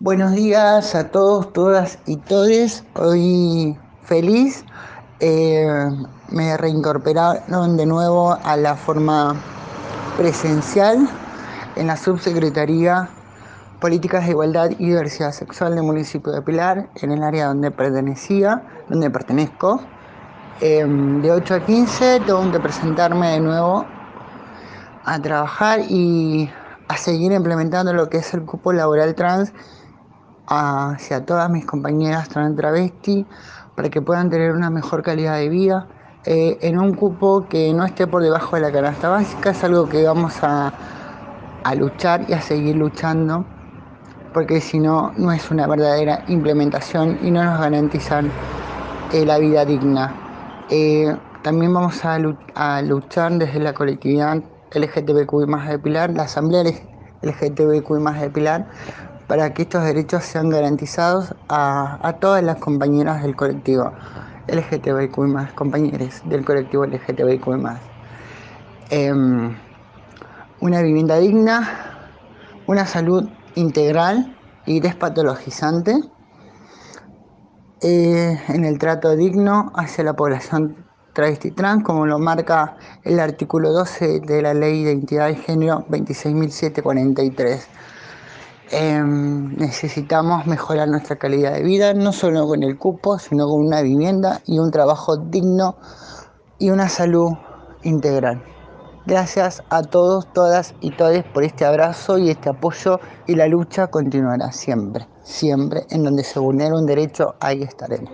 Buenos días a todos, todas y todes. Hoy feliz. Eh, me reincorporaron de nuevo a la forma presencial en la subsecretaría Políticas de Igualdad y Diversidad Sexual del municipio de Pilar, en el área donde pertenecía, donde pertenezco. Eh, de 8 a 15 tengo que presentarme de nuevo a trabajar y a seguir implementando lo que es el cupo laboral trans hacia todas mis compañeras trans travesti para que puedan tener una mejor calidad de vida. Eh, en un cupo que no esté por debajo de la canasta básica es algo que vamos a, a luchar y a seguir luchando porque si no no es una verdadera implementación y no nos garantizan eh, la vida digna. Eh, también vamos a, a luchar desde la colectividad LGTBQI más de Pilar, la Asamblea LGTBQI más de Pilar, para que estos derechos sean garantizados a, todas las compañeras del colectivo LGTBQI más, compañeros del colectivo LGTBIQ. Eh, una vivienda digna, una salud integral y despatologizante eh, en el trato digno hacia la población travesti trans, como lo marca el artículo 12 de la Ley de Identidad de Género 26.743. Eh, necesitamos mejorar nuestra calidad de vida, no solo con el cupo, sino con una vivienda y un trabajo digno y una salud integral. Gracias a todos, todas y todes por este abrazo y este apoyo y la lucha continuará siempre, siempre en donde se vulnera un derecho, ahí estaremos.